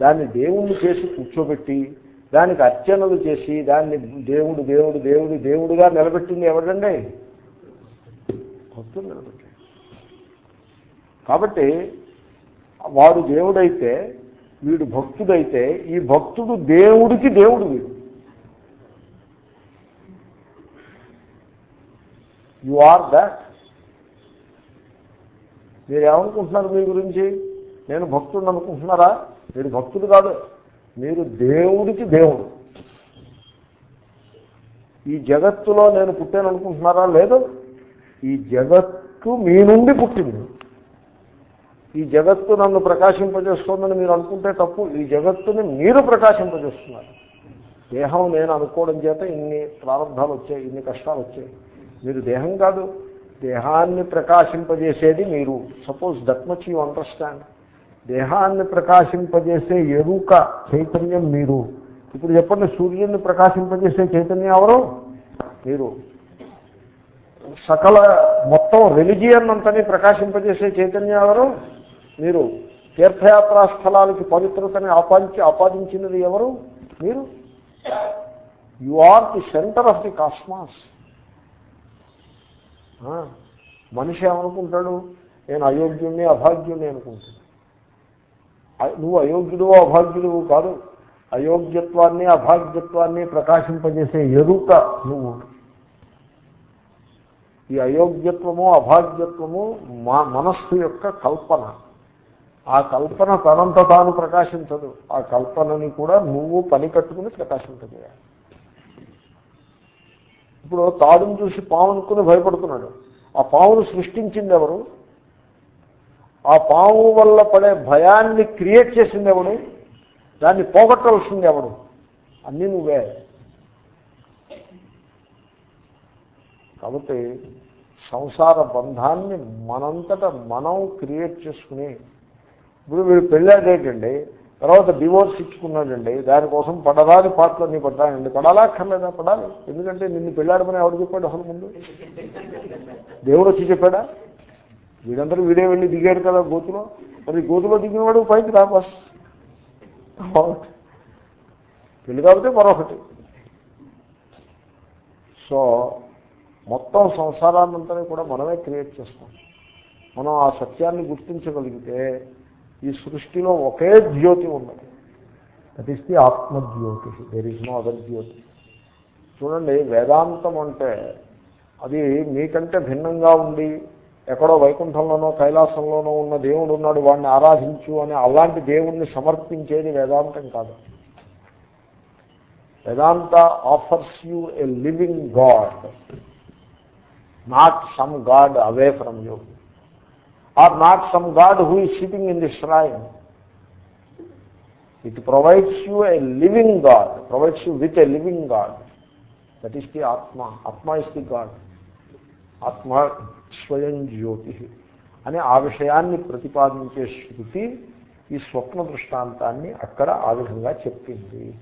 దాన్ని దేవుణ్ణి చేసి కూర్చోబెట్టి దానికి అర్చనలు చేసి దాన్ని దేవుడు దేవుడు దేవుడు దేవుడుగా నిలబెట్టింది ఎవరండి? భక్తులు నిలబెట్టాడు కాబట్టి వాడు దేవుడైతే వీడు భక్తుడైతే ఈ భక్తుడు దేవుడికి దేవుడు వీడు. యు ఆర్ దాట్ మీరు ఏమనుకుంటున్నారు మీ గురించి? నేను భక్తుడు అనుకుంటున్నారా? మీరు భక్తుడు కాదు. మీరు దేవుడికి దేవుడు. ఈ జగత్తులో నేను పుట్టాను అనుకుంటున్నారా? లేదు. ఈ జగత్తు మీ నుండి పుట్టింది. ఈ జగత్తు నన్ను ప్రకాశింపజేస్తోందని మీరు అనుకుంటే తప్పు. ఈ జగత్తుని మీరు ప్రకాశింపజేస్తున్నారు. దేహం నేను అనుకోవడం చేత ఇన్ని ప్రారంభాలు వచ్చాయి ఇన్ని కష్టాలు వచ్చాయి. మీరు దేహం కాదు. దేహాన్ని ప్రకాశింపజేసేది మీరు. Suppose that much you understand దేహాన్ని ప్రకాశింపజేసే ఎరుక చైతన్యం మీరు. ఇప్పుడు చెప్పండి సూర్యుడిని ప్రకాశింపజేసే చైతన్యం ఎవరు? మీరు. సకల మొత్తం రిలిజియన్ అంతని ప్రకాశింపజేసే చైతన్యం ఎవరు? మీరు. తీర్థయాత్రా స్థలాలకి పవిత్రతని ఆపాదించి ఆపాదించినది ఎవరు? మీరు. You are the centre of the cosmos మనిషి ఏమనుకుంటాడు? నేను అయోగ్యుణ్ణి అభాగ్యుణ్ణి అనుకుంటాడు నువ్వు అయోగ్యుడు అభాగ్యుడు కాదు. అయోగ్యత్వాన్ని అభాగ్యత్వాన్ని ప్రకాశింపజేసే ఎరుక నువ్వు. ఈ అయోగ్యత్వము అభాగ్యత్వము మా మనస్సు యొక్క కల్పన. ఆ కల్పన తనంత తాను ప్రకాశించదు. ఆ కల్పనని కూడా నువ్వు పని కట్టుకుని ప్రకాశింపజేయాలి. ఇప్పుడు తాడును చూసి పాము అనుకుని భయపడుతున్నాడు. ఆ పామును సృష్టించింది ఎవరు? ఆ పాము వల్ల పడే భయాన్ని క్రియేట్ చేసింది ఎవడు దాన్ని పోగొట్టవలసింది ఎవడు అన్నీ నువ్వే. కాబట్టి సంసార బంధాన్ని మనంతట మనం క్రియేట్ చేసుకుని ఇప్పుడు వీడు పెళ్ళాడేటండి తర్వాత డివోర్స్ ఇచ్చుకున్నాడండి. దానికోసం పడరాని పాటలన్నీ పడ్డానండి పడాలక్కర్లేదా పడాలి ఎందుకంటే నిన్ను పెళ్ళాడమని ఎవరు చెప్పాడు అసలు ముందు? దేవుడు వచ్చి చెప్పాడా? వీడందరూ వీడే వెళ్ళి దిగాడు కదా గోతులో. మరి గోతులో దిగినవాడు పైకి రా బస్ పెళ్ళి కాబట్టి మరొకటి. సో మొత్తం సంసారాన్నంతా కూడా మనమే క్రియేట్ చేస్తాం. మనం ఆ సత్యాన్ని గుర్తించగలిగితే ఈ సృష్టిలో ఒకే జ్యోతి ఉన్నది. That is the ఆత్మజ్యోతి. There is no other jyoti. చూడండి వేదాంతం అంటే అది మీకంటే భిన్నంగా ఉండి ఎక్కడో వైకుంఠంలోనో కైలాసంలోనో ఉన్న దేవుడు ఉన్నాడు వాడిని ఆరాధించు అని అలాంటి దేవుణ్ణి సమర్పించేది వేదాంతం కాదు. Vedanta offers you a living god not some god away from you are not some god who is sitting in the shrine it provides you a living god provides you with a living god. That is the atma atma is the God. ఆత్మ స్వయం జ్యోతి. అని ఆ విషయాన్ని ప్రతిపాదించే శృతి ఈ స్వప్న దృష్టాంతాన్ని అక్కడ ఆ విధంగా చెప్పింది.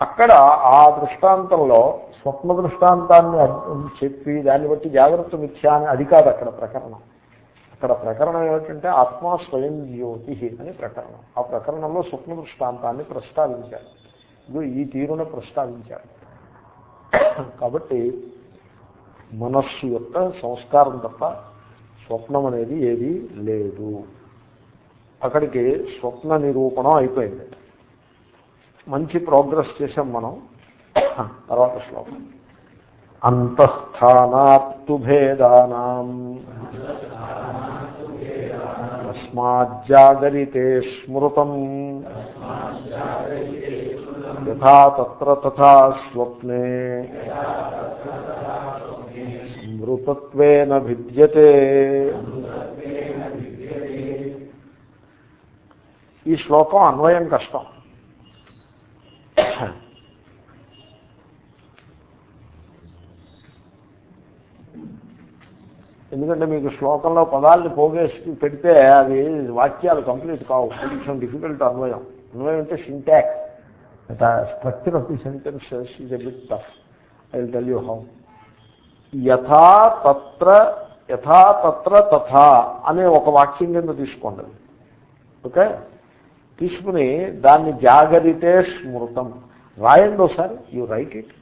అక్కడ ఆ దృష్టాంతంలో స్వప్న దృష్టాంతాన్ని చెప్పి దాన్ని బట్టి జాగ్రత్త మిథ్యా అని అది కాదు అక్కడ ప్రకరణం. అక్కడ ప్రకరణం ఏమిటంటే ఆత్మ స్వయం జ్యోతి అని ప్రకరణం. ఆ ప్రకరణంలో స్వప్న దృష్టాంతాన్ని ప్రస్తావించారు. ఇది ఈ తీరును ప్రస్తావించారు. కాబట్టి మనస్సు యొక్క సంస్కారం తప్ప స్వప్నం అనేది ఏది లేదు. అక్కడికి స్వప్న నిరూపణం అయిపోయింది. మంచి ప్రోగ్రెస్ చేసాం మనం. తర్వాత శ్లోకం. అంతఃస్థానాత్తు భేదానాం. తస్మాజ్జాగరితే స్మృతం యథా తత్ర తథా స్వప్నే స్మృతత్వేన భిద్యతే ఈ శ్లోకం అన్వయం కష్టం. ఎందుకంటే మీకు శ్లోకంలో పదాలని పోగేసి పెడితే అది వాక్యాలు కంప్లీట్ కావు. కొంచెం డిఫికల్ట్ అన్వయం. అన్వయం అంటే syntax structure of the sentences is a bit tough I tell you how యథా తత్ర యథా తత్ర తథా అనే ఒక వాక్యం కింద తీసుకోండి. ఓకే? తీసుకుని దాన్ని జాగరితే స్మృతం. రాయండి ఒకసారి. యూ రైట్ ఇట్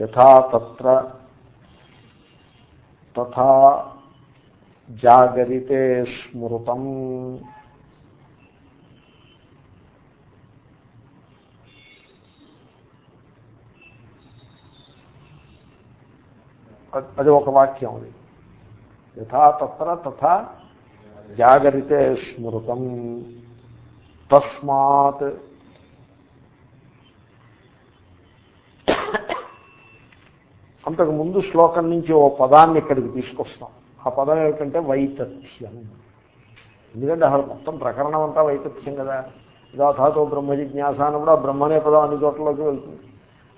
యథా తత్ర తథా జాగరితే స్మృతం అది ఒక వాక్యం అది యథా తత్ర తథా జాగరితే స్మృతం తస్మాత్ అంతకు ముందు శ్లోకం నుంచి ఓ పదాన్ని ఇక్కడికి తీసుకొస్తాం. ఆ పదం ఏమిటంటే వైతథ్యం. ఎందుకంటే అసలు మొత్తం ప్రకరణం అంతా వైతథ్యం కదా. యథాతో బ్రహ్మ జిజ్ఞాస అని కూడా బ్రహ్మనే పదం అన్ని చోట్లలోకి వెళ్తుంది.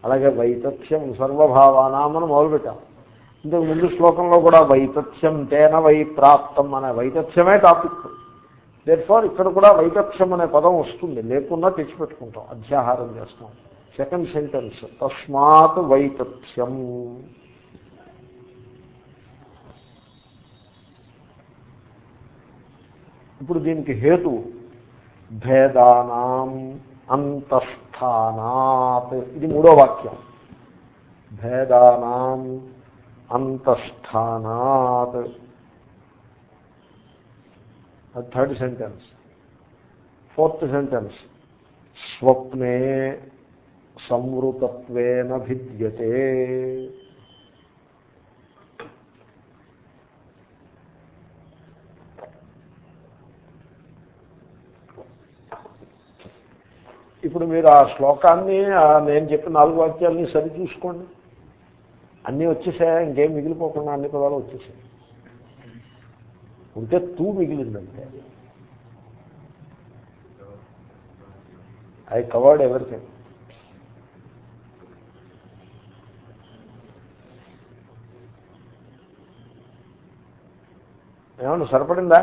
అలాగే వైతథ్యం సర్వభావానామని మొదలుపెట్టాం. ఇంతకు ముందు శ్లోకంలో కూడా వైతథ్యం తేన వై ప్రాప్తం అనే వైతథ్యమే టాపిక్. దేట్ ఫార్ ఇక్కడ కూడా వైతథ్యం అనే పదం వస్తుంది. లేకుండా తెచ్చిపెట్టుకుంటాం. అధ్యాహారం చేస్తాం. సెకండ్ సెంటెన్స్ తస్మాత్ వైతథ్యం ఇప్పుడు దీనికి హేతు భేదానాం అంతఃస్థానాత్. ఇది మూడో వాక్యం. భేదానాం అంతఃస్థానాత్. Third sentence. ఫోర్త్ సెంటెన్స్ స్వప్నే సంవృతత్వేన భిద్యతే ఇప్పుడు మీరు ఆ శ్లోకాన్ని నేను చెప్పిన నాలుగు వాక్యాలని సరి చూసుకోండి అన్నీ వచ్చేసాయా? ఇంకేం మిగిలిపోకుండా అన్ని పదాలు వచ్చేసాయి. ఉంటే తూ మిగిలిందంటే. I covered everything. ఏమన్నా సరిపడిందా?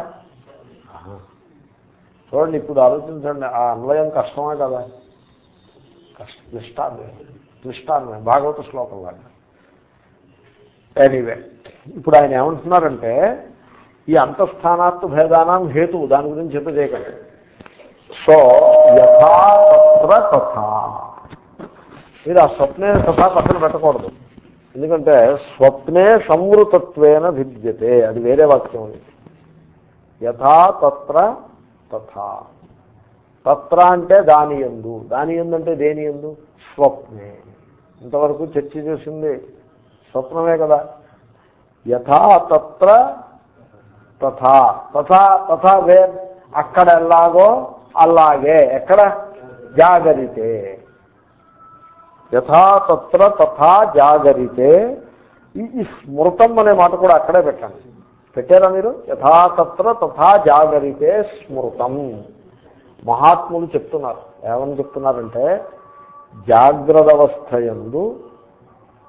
చూడండి ఇప్పుడు ఆలోచించండి ఆ అన్వయం కష్టమే కదా. కష్ట క్లిష్టాన్వయం క్లిష్టాన్వయం భాగవత శ్లోకం లాగా ఎనీవే ఇప్పుడు ఆయన ఏమంటున్నారంటే ఈ అంతఃస్థానాత్ భేదానం హేతు దాని గురించి చెప్పజేయకండి సో యథాత్ర తథా. మీరు ఆ స్వప్నే తథా పక్కన పెట్టకూడదు. ఎందుకంటే స్వప్నే సంవృతత్వేన భిద్యతే అది వేరే వాక్యం అది. యథా తత్ర తథా. తత్ర అంటే దాని ఎందు దాని ఎందంటే దేని ఎందు స్వప్నే. ఇంతవరకు చర్చ చేసింది స్వప్నమే కదా. యథా తత్ర తథా. తథా తథా వే అక్కడ ఎలాగో అలాగే. ఎక్కడ? జాగరితే. యథా తత్ర తథా జాగరితే ఈ స్మృతం అనే మాట కూడా అక్కడే పెట్టండి పెట్టారా మీరు? యథాతత్ర తథా జాగరితే స్మృతం. మహాత్ములు చెప్తున్నారు. ఏమని చెప్తున్నారంటే జాగ్రత్త అవస్థ ఎందు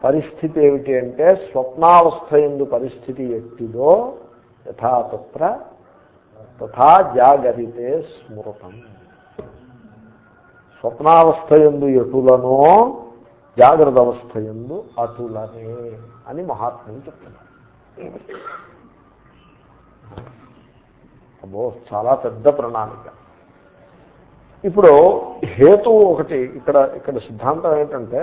పరిస్థితి ఏమిటి అంటే స్వప్నావస్థ ఎందు పరిస్థితి ఎట్టిదో యథాతత్ర తథా జాగరితే స్మృతం. స్వప్నావస్థ ఎందు ఎటులనో జాగ్రత్త అవస్థ ఎందు అతులనే అని మహాత్ములు చెప్తున్నారు. అబ్బో చాలా పెద్ద ప్రణాళిక. ఇప్పుడు హేతు ఒకటి ఇక్కడ ఇక్కడ సిద్ధాంతం ఏంటంటే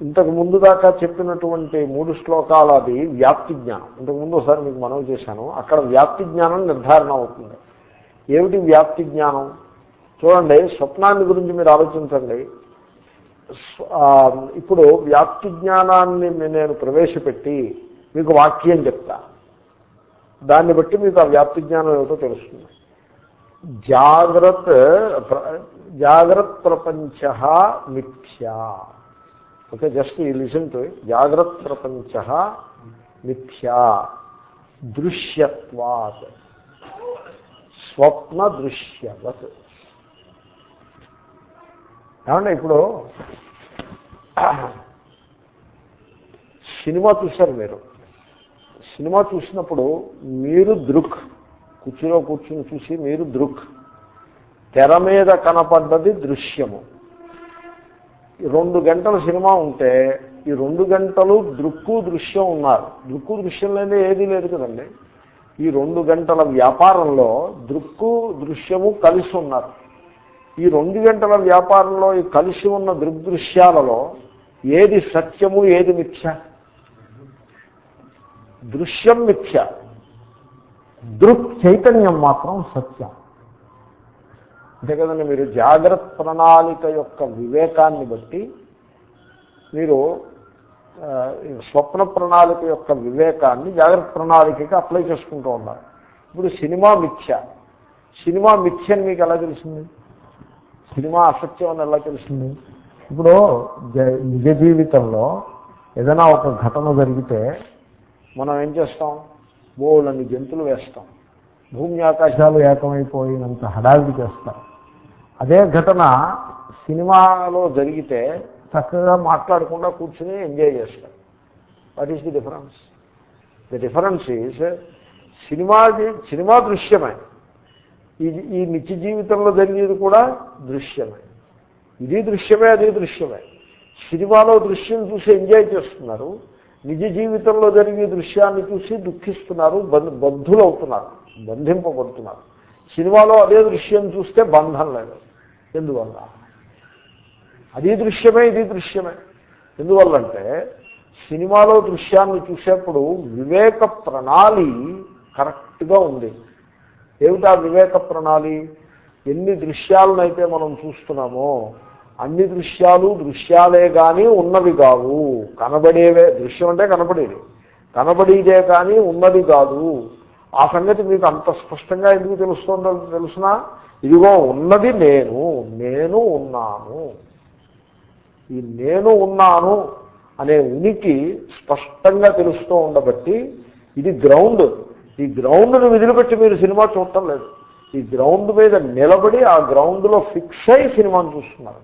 ఇంతకు ముందు దాకా చెప్పినటువంటి మూడు శ్లోకాలు అది వ్యాప్తి జ్ఞానం. ఇంతకుముందు ఒకసారి మీకు మనవి చేశాను. అక్కడ వ్యాప్తి జ్ఞానం నిర్ధారణ అవుతుంది. ఏమిటి వ్యాప్తి జ్ఞానం? చూడండి స్వప్నాన్ని గురించి మీరు ఆలోచించండి. ఇప్పుడు వ్యాప్తి జ్ఞానాన్ని నేను ప్రవేశపెట్టి మీకు వాక్యం చెప్తా. దాన్ని బట్టి మీకు ఆ వ్యాప్తి జ్ఞానం ఏమిటో తెలుస్తుంది. జాగ్రత్త జాగ్రత్త ప్రపంచ మిథ్యా. ఓకే జస్ట్ ఈ లిసన్ టు జాగ్రత్త ప్రపంచ మిథ్యా. దృశ్యత్వాత్. స్వప్న దృశ్యవత్. ఏమంటే ఇప్పుడు సినిమా చూశారు మీరు. సినిమా చూసినప్పుడు మీరు దృక్ కుర్చీలో కూర్చుని చూసి మీరు దృక్. తెర మీద కనపడ్డది దృశ్యము. ఈ రెండు గంటల సినిమా ఉంటే ఈ రెండు గంటలు దృక్కు దృశ్యం ఉన్నారు. దృక్కు దృశ్యం లేని ఏదీ లేదు కదండి. ఈ రెండు గంటల వ్యాపారంలో దృక్కు దృశ్యము కలిసి ఉన్నారు. ఈ రెండు గంటల వ్యాపారంలో ఈ కలిసి ఉన్న దృగ్దృశ్యాలలో ఏది సత్యము ఏది మిథ్య? దృశ్యం మిథ్య. దృక్ చైతన్యం మాత్రం సత్యం. అంతే కదండి మీరు జాగ్రత్త ప్రణాళిక యొక్క వివేకాన్ని బట్టి మీరు ఈ స్వప్న ప్రణాళిక యొక్క వివేకాన్ని జాగ్రత్త ప్రణాళికకి అప్లై చేసుకుంటూ ఉన్నారు ఇప్పుడు సినిమా మిథ్య. సినిమా మిథ్య అని మీకు ఎలా తెలిసింది సినిమా అసత్యం అని ఎలా తెలిసింది ఇప్పుడు నిజ జీవితంలో ఏదైనా ఒక ఘటన జరిగితే మనం ఏం చేస్తాం? బోళ్ళని జంతువులు వేస్తాం. భూమి ఆకాశాలు ఏకమైపోయినంత హడావిడి చేస్తాం. అదే ఘటన సినిమాలో జరిగితే చక్కగా మాట్లాడకుండా కూర్చుని ఎంజాయ్ చేస్తారు what is the difference the difference is cinema cinema దృశ్యమే. ఇది ఈ నిత్య జీవితంలో జరిగేది కూడా దృశ్యమే. ఇది దృశ్యమే అది దృశ్యమే. సినిమాలో దృశ్యం చూసి ఎంజాయ్ చేస్తున్నారు. నిజ జీవితంలో జరిగే దృశ్యాన్ని చూసి దుఃఖిస్తున్నారు బంధ అవుతున్నారు బంధింపబడుతున్నారు. సినిమాలో అదే దృశ్యం చూస్తే బంధం లేదు. ఎందువల్ల? అది దృశ్యమే ఇది దృశ్యమే. ఎందువల్లంటే సినిమాలో దృశ్యాన్ని చూసేప్పుడు వివేక ప్రణాళి కరెక్ట్గా ఉంది. ఏమిటా వివేక ప్రణాళి? ఎన్ని దృశ్యాలనైతే మనం చూస్తున్నామో అన్ని దృశ్యాలు దృశ్యాలే కానీ ఉన్నవి కావు. కనబడేవే దృశ్యం అంటే కనబడేది కనబడేదే కానీ ఉన్నది కాదు. ఆ సంగతి మీకు అంత స్పష్టంగా ఎందుకు తెలుస్తుందో తెలుసునా ఇదిగో ఉన్నది నేను నేను ఉన్నాను. ఈ నేను ఉన్నాను అనే ఉనికి స్పష్టంగా తెలుస్తూ ఉండబట్టి ఇది గ్రౌండ్. ఈ గ్రౌండ్ను వదిలిపెట్టి మీరు సినిమా చూడటం లేదు. ఈ గ్రౌండ్ మీద నిలబడి ఆ గ్రౌండ్లో ఫిక్స్ అయి సినిమాను చూస్తున్నారు.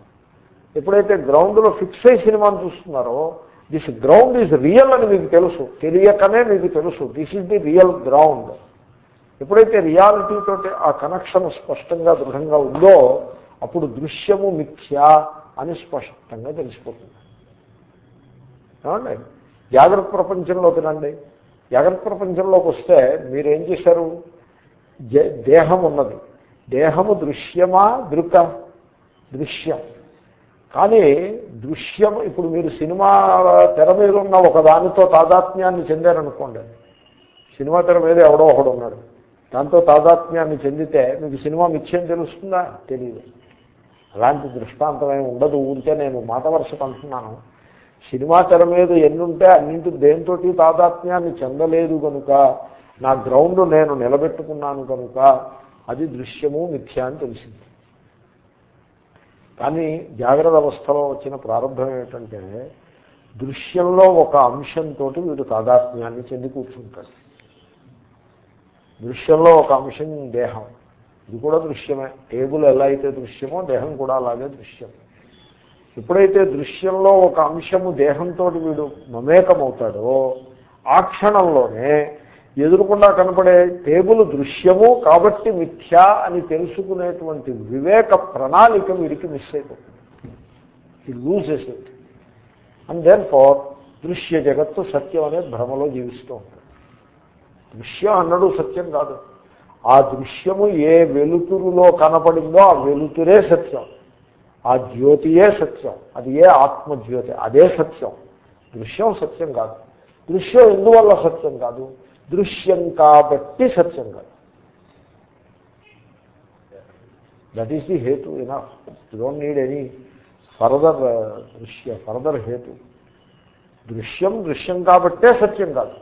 ఎప్పుడైతే గ్రౌండ్లో ఫిక్స్ అయి సినిమాను చూస్తున్నారో దిస్ గ్రౌండ్ ఈజ్ రియల్ అని మీకు తెలుసు. తెలియకనే మీకు తెలుసు. This is the real ground. ఎప్పుడైతే రియాలిటీతో ఆ కనెక్షన్ స్పష్టంగా దృఢంగా ఉందో అప్పుడు దృశ్యము మిథ్యా అని స్పష్టంగా తెలిసిపోతుంది. ఏమండి? జాగ్రత్త ప్రపంచంలో తినండి జాగ్రత్త ప్రపంచంలోకి వస్తే మీరేం చేశారు? దేహం ఉన్నది. దేహము దృశ్యమా దృక? దృశ్యం. కానీ దృశ్యం ఇప్పుడు మీరు సినిమా తెర మీద ఉన్న ఒకదానితో తాదాత్మ్యాన్ని చెందారనుకోండి. సినిమా తెర మీద ఎవడో ఒకడు ఉన్నాడు దాంతో తాదాత్మ్యాన్ని చెందితే మీకు సినిమా మిథ్యం తెలుస్తుందా? తెలియదు అలాంటి దృష్టాంతం ఉండదు. ఉంటే నేను మాట వరుసకు అంటున్నాను. సినిమా తెర మీద ఎన్నుంటే అన్నింటి దేనితోటి తాదాత్మ్యాన్ని చెందలేదు కనుక నా గ్రౌండ్ నేను నిలబెట్టుకున్నాను కనుక అది దృశ్యము మిథ్య అని తెలిసింది. కానీ జాగ్రత్త అవస్థలో వచ్చిన ప్రారంభం ఏమిటంటే దృశ్యంలో ఒక అంశంతో వీడు తాదాత్మ్యాన్ని చెంది కూర్చుంటాడు. దృశ్యంలో ఒక అంశం దేహం. ఇది కూడా దృశ్యమే. టేబుల్ ఎలా అయితే దృశ్యమో దేహం కూడా అలాగే దృశ్యం ఎప్పుడైతే దృశ్యంలో ఒక అంశము దేహంతో వీడు మమేకమవుతాడో ఆ క్షణంలోనే ఎదురుకుండా కనపడే టేబుల్ దృశ్యము కాబట్టి మిథ్యా అని తెలుసుకునేటువంటి వివేక ప్రణాళిక వీడికి మిస్ అయిపోతుంది. He loses it and then for దృశ్య జగత్తు సత్యం అనే భ్రమలో జీవిస్తూ ఉంటాడు. దృశ్యం అన్నడు సత్యం కాదు. ఆ దృశ్యము ఏ వెలుతురులో కనపడిందో ఆ వెలుతురే సత్యం. ఆ జ్యోతియే సత్యం అది ఏ ఆత్మజ్యోతి అదే సత్యం దృశ్యం సత్యం కాదు దృశ్యం ఎందువల్ల సత్యం కాదు దృశ్యం కాబట్టి సత్యం కాదు దట్ ఈస్ ది హేతు enough don't need any further దృశ్య ఫర్దర్ హేతు దృశ్యం దృశ్యం కాబట్టే సత్యం కాదు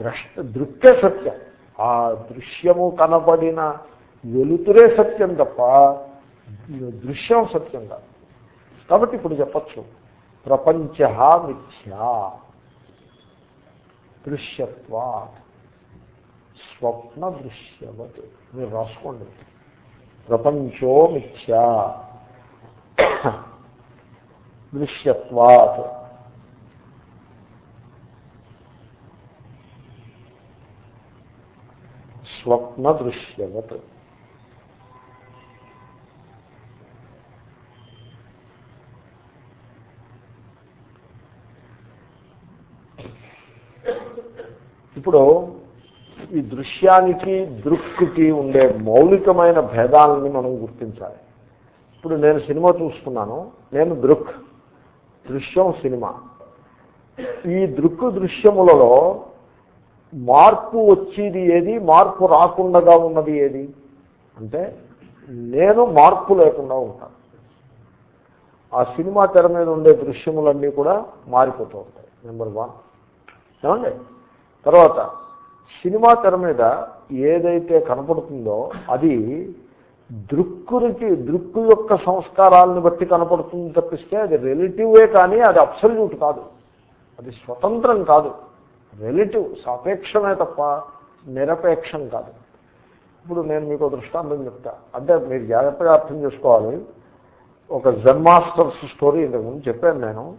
ద్రష్ట దృక్కే సత్యం ఆ దృశ్యము కనబడిన వెలుతురే సత్యం తప్ప దృశ్యం సత్యం కాదు కాబట్టి ఇప్పుడు చెప్పచ్చు. ప్రపంచ మిథ్యా. దృశ్యత్వా స్వప్న దృశ్యవత్. మీరు రాసుకోండి. ప్రపంచో మిథ్యా. దృశ్యత్వాత్. స్వప్న దృశ్యవత్. ఇప్పుడు ఈ దృశ్యానికి దృక్కుకి ఉండే మౌలికమైన భేదాలని మనం గుర్తించాలి. ఇప్పుడు నేను సినిమా చూస్తున్నాను. నేను దృక్ దృశ్యం సినిమా. ఈ దృక్కు దృశ్యములలో మార్పు వచ్చేది ఏది? మార్పు రాకుండా ఉన్నది ఏది? అంటే నేను మార్పు లేకుండా ఉంటాను. ఆ సినిమా తెర మీద ఉండే దృశ్యములన్నీ కూడా మారిపోతూ ఉంటాయి. నెంబర్ వన్ ఏమండి? తర్వాత సినిమా తెర మీద ఏదైతే కనపడుతుందో అది దృక్కునికి దృక్కు యొక్క సంస్కారాలను బట్టి కనపడుతుంది తప్పిస్తే అది రిలేటివే కానీ అది అబ్సల్యూట్ కాదు. అది స్వతంత్రం కాదు. రిలేటివ్ సాపేక్షమే తప్ప నిరపేక్షం కాదు. ఇప్పుడు నేను మీకు దృష్టాంతం చెప్తా. అంటే మీరు జాగ్రత్తగా అర్థం చేసుకోవాలి. ఒక జన్ మాస్టర్స్ స్టోరీ ఇంతకుముందు చెప్పాను నేను.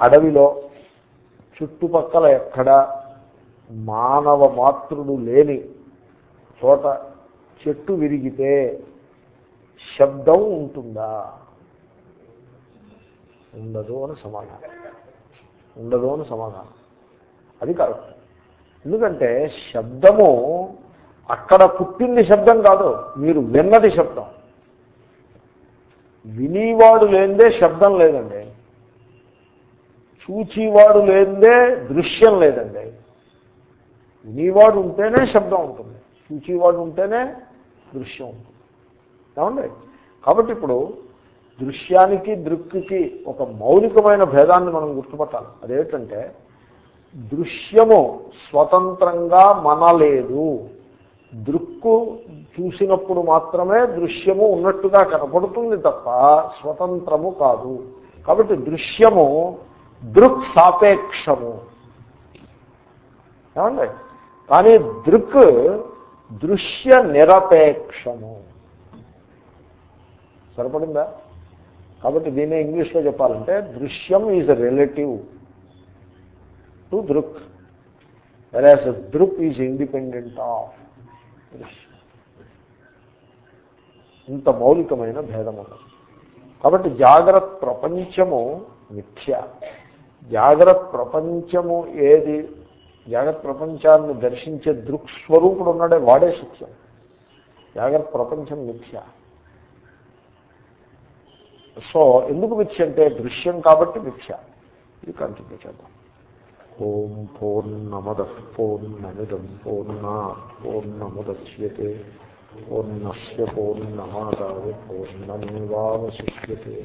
అడవిలో చుట్టుపక్కల ఎక్కడ మానవ మాతృడు లేని చోట చెట్టు విరిగితే శబ్దం ఉంటుందా? ఉండదు అని సమాధానం. ఉండదు అని సమాధానం. అది కరెక్ట్. ఎందుకంటే శబ్దము అక్కడ పుట్టింది శబ్దం కాదు మీరు విన్నది శబ్దం. వినివాడు లేనిదే శబ్దం లేదండి. చూచివాడు లేనిదే దృశ్యం లేదండి. వినివాడు ఉంటేనే శబ్దం ఉంటుంది. చూచివాడు ఉంటేనే దృశ్యం ఉంటుంది. ఏమండి? కాబట్టి ఇప్పుడు దృశ్యానికి దృక్కి ఒక మౌలికమైన భేదాన్ని మనం గుర్తుపట్టాలి. అదేంటంటే దృశ్యము స్వతంత్రంగా మనలేదు. దృక్కు చూసినప్పుడు మాత్రమే దృశ్యము ఉన్నట్టుగా కనపడుతుంది తప్ప స్వతంత్రము కాదు. కాబట్టి దృశ్యము దృక్ సాపేక్షము ఏమండి? కానీ దృక్ దృశ్య నిరపేక్షము సరిపడిందా? కాబట్టి దీన్ని ఇంగ్లీష్లో చెప్పాలంటే దృశ్యం ఈజ్ రిలేటివ్ టు దృక్. వెరాస్ దృక్ ఈజ్ ఇండిపెండెంట్ ఆఫ్ దృశ్యం. ఇంత మౌలికమైన భేదం ఉన్నది కాబట్టి జాగ్రత్త ప్రపంచము మిథ్య. జాగ్రత్త ప్రపంచము ఏది? జాగ్రత్త ప్రపంచాన్ని దర్శించే దృక్స్వరూపుడు ఉన్నాడే వాడే సత్యం. జాగ్రత్త ప్రపంచం మిథ్య. సో ఎందుకు మిథ్య అంటే దృశ్యం కాబట్టి మిథ్య. ఇది కంటిన్యూ చేద్దాం. ఓం పూర్ణమద పూర్ణమిదం పూర్ణ పూర్ణముద్యతే పూర్ణస్ పూర్ణమాదాయ పూర్ణమేవాశిష్యతే